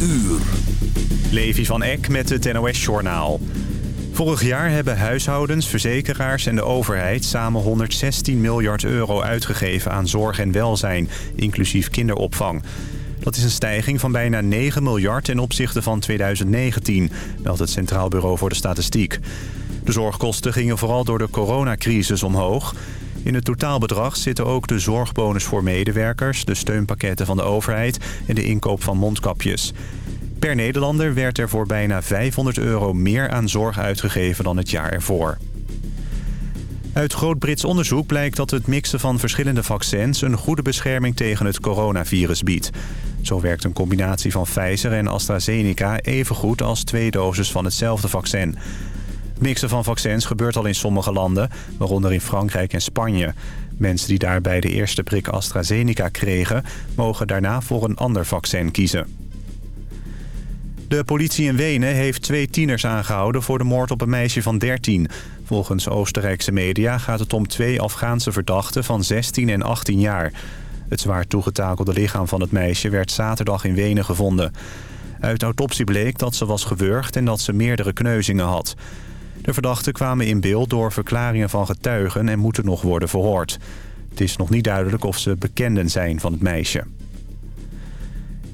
uur. Levi van Eck met het NOS-journaal. Vorig jaar hebben huishoudens, verzekeraars en de overheid samen 116 miljard euro uitgegeven aan zorg en welzijn, inclusief kinderopvang. Dat is een stijging van bijna 9 miljard ten opzichte van 2019, meldt het Centraal Bureau voor de Statistiek. De zorgkosten gingen vooral door de coronacrisis omhoog. In het totaalbedrag zitten ook de zorgbonus voor medewerkers... de steunpakketten van de overheid en de inkoop van mondkapjes. Per Nederlander werd er voor bijna 500 euro meer aan zorg uitgegeven dan het jaar ervoor. Uit Groot-Brits onderzoek blijkt dat het mixen van verschillende vaccins... een goede bescherming tegen het coronavirus biedt. Zo werkt een combinatie van Pfizer en AstraZeneca even goed als twee doses van hetzelfde vaccin. Het mixen van vaccins gebeurt al in sommige landen, waaronder in Frankrijk en Spanje. Mensen die daarbij de eerste prik AstraZeneca kregen... mogen daarna voor een ander vaccin kiezen. De politie in Wenen heeft twee tieners aangehouden voor de moord op een meisje van 13. Volgens Oostenrijkse media gaat het om twee Afghaanse verdachten van 16 en 18 jaar. Het zwaar toegetakelde lichaam van het meisje werd zaterdag in Wenen gevonden. Uit autopsie bleek dat ze was gewurgd en dat ze meerdere kneuzingen had. De verdachten kwamen in beeld door verklaringen van getuigen en moeten nog worden verhoord. Het is nog niet duidelijk of ze bekenden zijn van het meisje.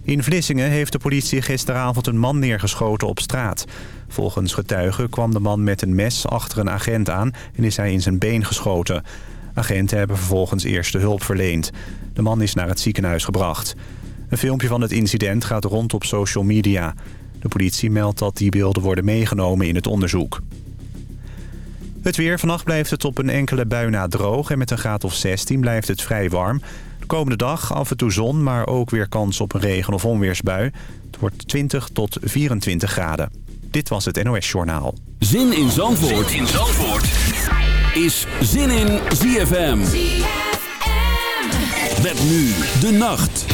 In Vlissingen heeft de politie gisteravond een man neergeschoten op straat. Volgens getuigen kwam de man met een mes achter een agent aan en is hij in zijn been geschoten. Agenten hebben vervolgens eerste hulp verleend. De man is naar het ziekenhuis gebracht. Een filmpje van het incident gaat rond op social media. De politie meldt dat die beelden worden meegenomen in het onderzoek. Het weer. Vannacht blijft het op een enkele bui na droog... en met een graad of 16 blijft het vrij warm. De komende dag af en toe zon, maar ook weer kans op een regen- of onweersbui. Het wordt 20 tot 24 graden. Dit was het NOS Journaal. Zin in Zandvoort, zin in Zandvoort. is Zin in ZFM. ZFM. Met nu de nacht.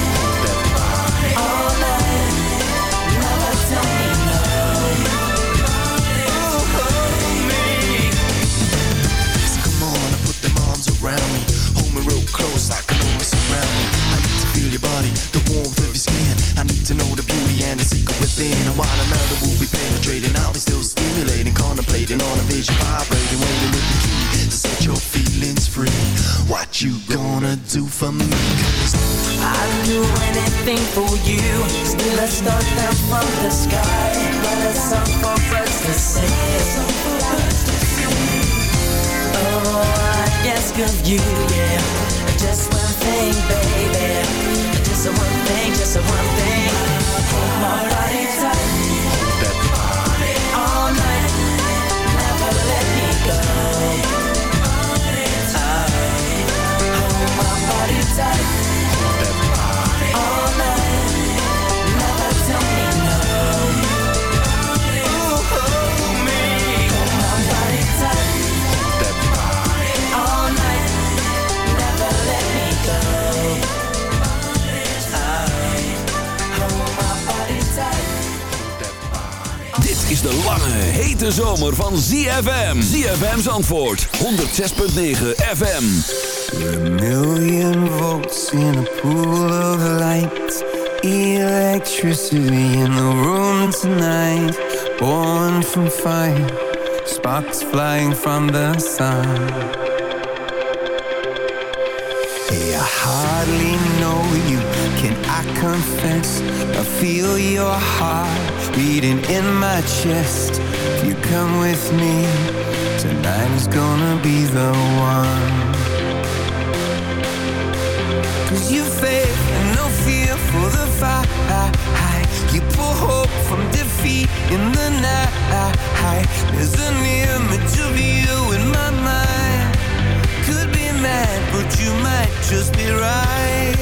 And while another will be penetrating I'll be still stimulating Contemplating on a vision Vibrating, waiting with the key To set your feelings free. What you gonna do for me? I'd do anything for you. Still a star down from the sky But a song for birds to sing. Oh, I ask of you, yeah. Just one thing, baby. Just a one thing, just a one thing. My body body tight is de lange, hete zomer van ZFM. ZFM's antwoord, 106.9 FM. A million volts in a pool of light. Electricity in the room tonight. Born from fire, sparks flying from the sun. Hey, I hardly know you, can I confess? I feel your heart beating in my chest. If you come with me Tonight is gonna be the one. Cause you faith and no fear for the fight. You pull hope from defeat in the night. There's an image of you in my mind mad but you might just be right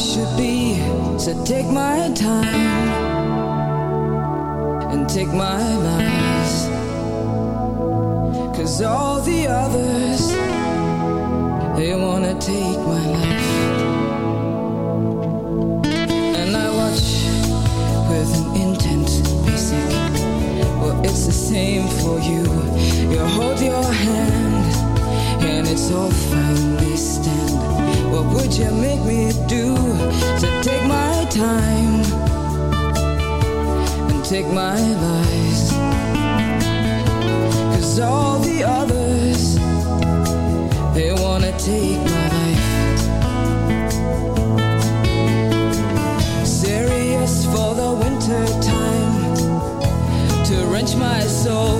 should be. So take my time and take my lies. Cause all the others, they wanna take my life. And I watch with an intent basic. Well, it's the same for you. You hold your hand, and it's all fine, they stand. What would you make me do to take my time and take my lies? Cause all the others, they wanna take my life. Serious for the winter time to wrench my soul.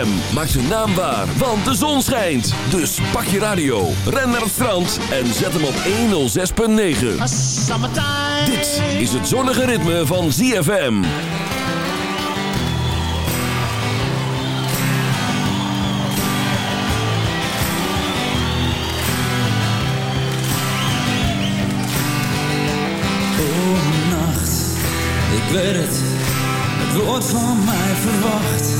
ZFM. Maak zijn naam waar, want de zon schijnt. Dus pak je radio, ren naar het strand en zet hem op 106.9. Dit is het zonnige ritme van ZFM. Oh, nacht, ik weet het, het wordt van mij verwacht.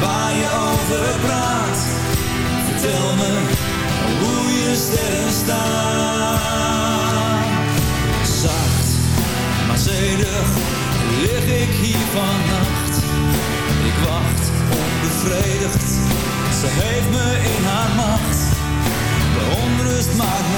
waar je over praat. Vertel me hoe je sterren staat. Zacht, maar zedig lig ik hier vannacht. Ik wacht onbevredigd, ze heeft me in haar macht. De onrust maakt me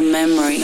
a memory.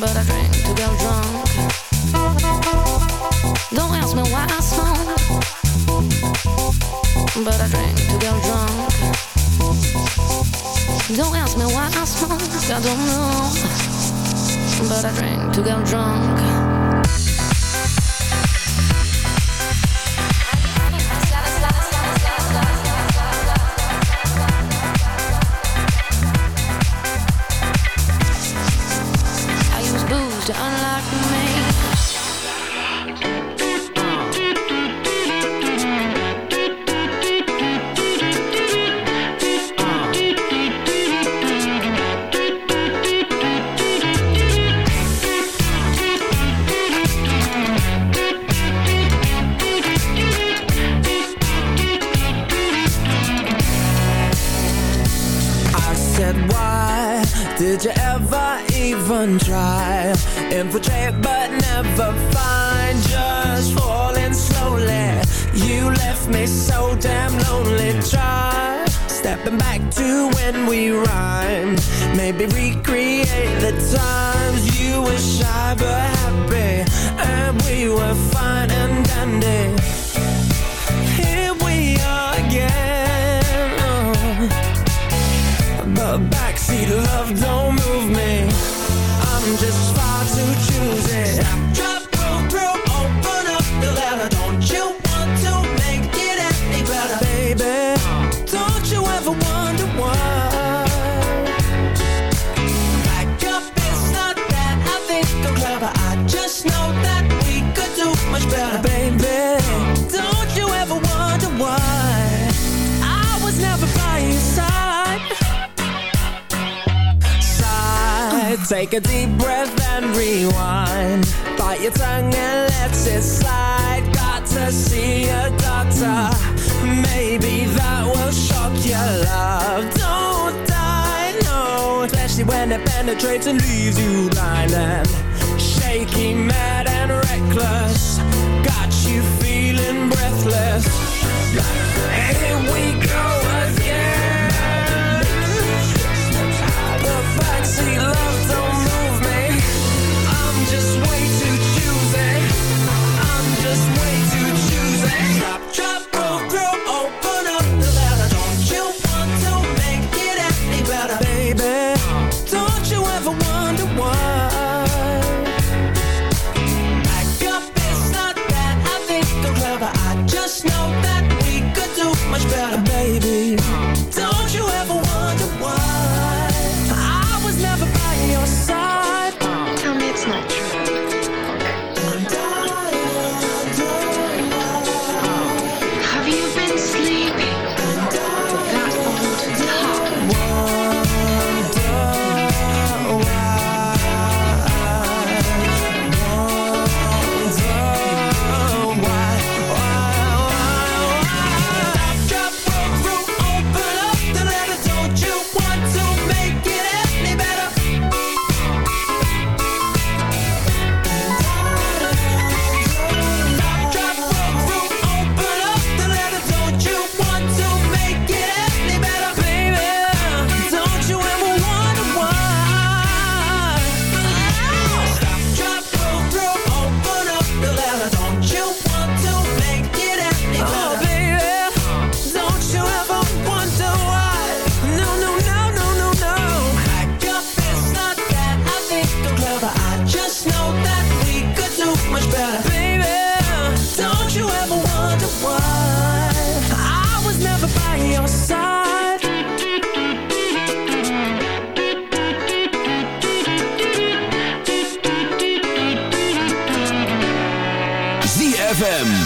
But I drink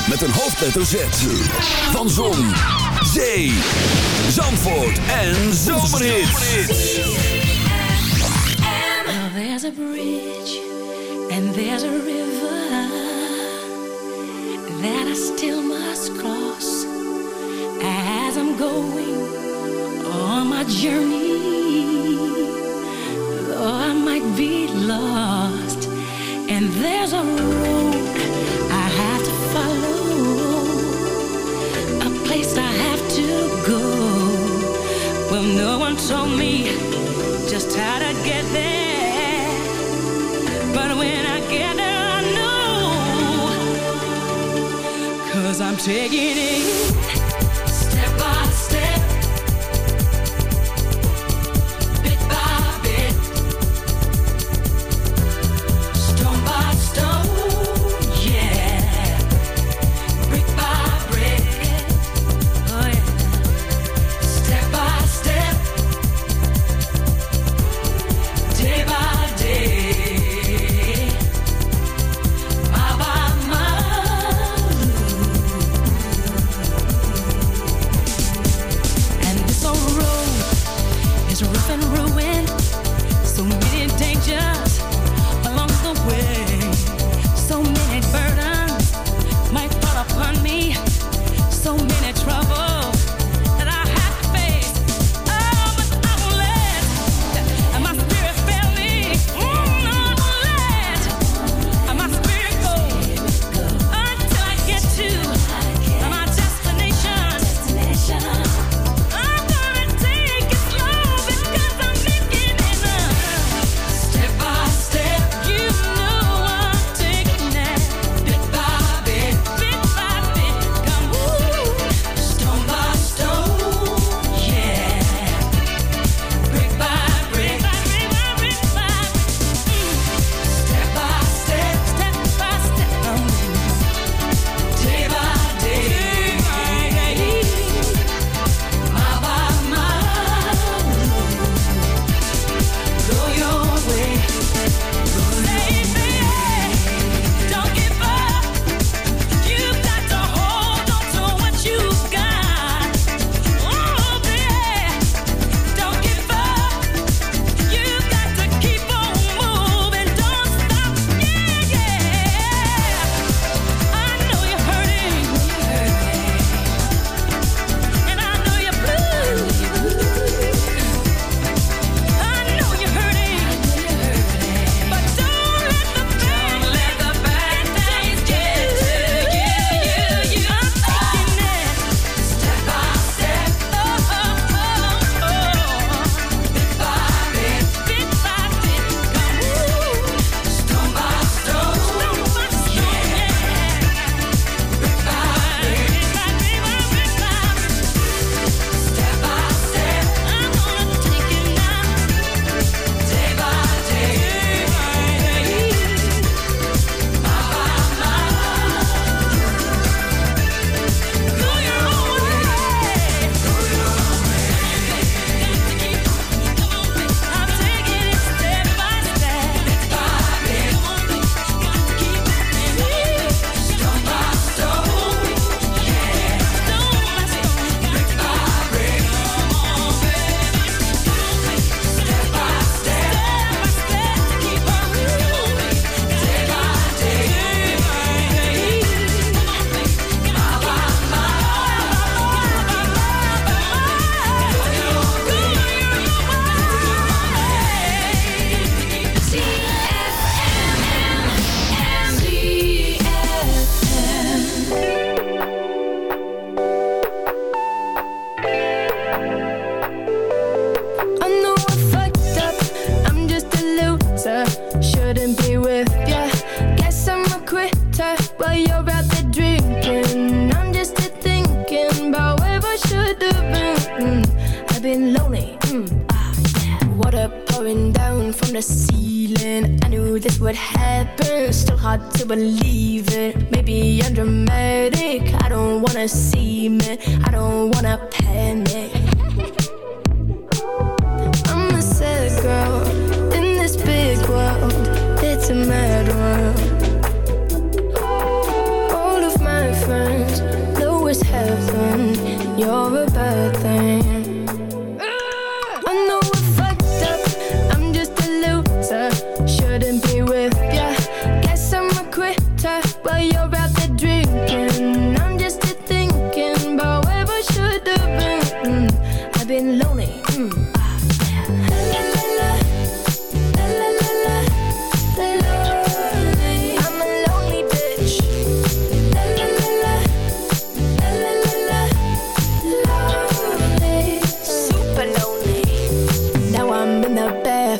met een hoofdletter Z. Van Zon, Zee, Zandvoort en Zomerhits. Well there's a bridge and there's a river that I still must cross as I'm going on my journey. Though I might be lost and there's a road place I have to go. Well, no one told me just how to get there. But when I get there, I know. Cause I'm taking it.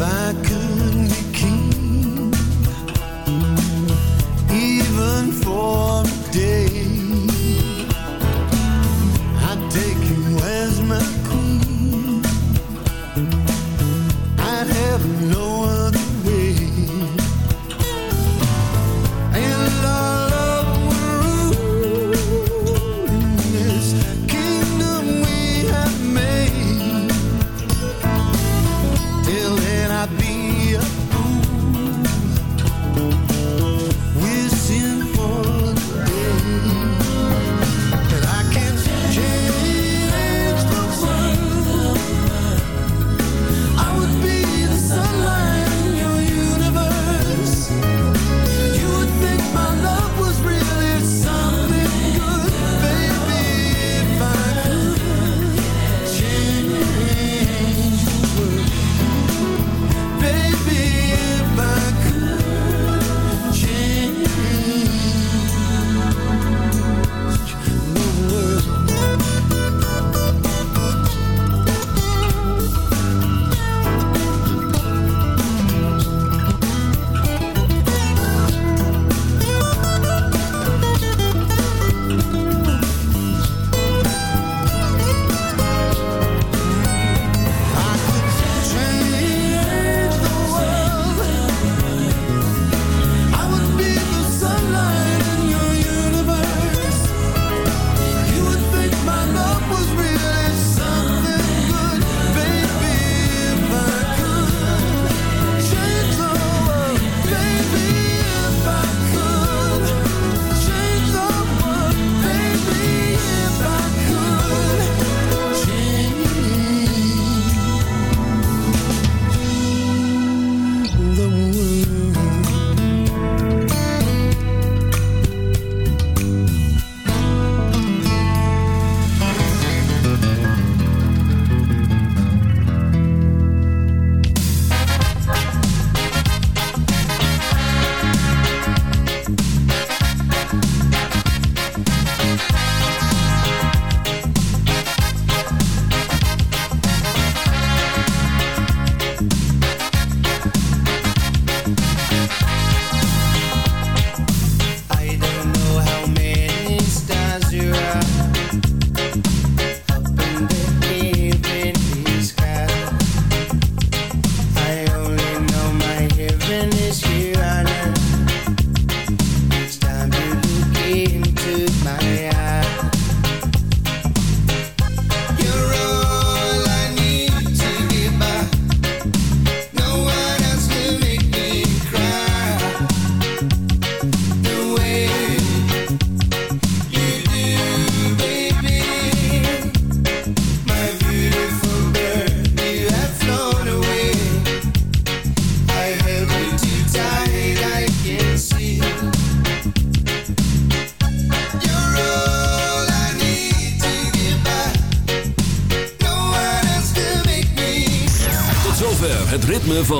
Back. I could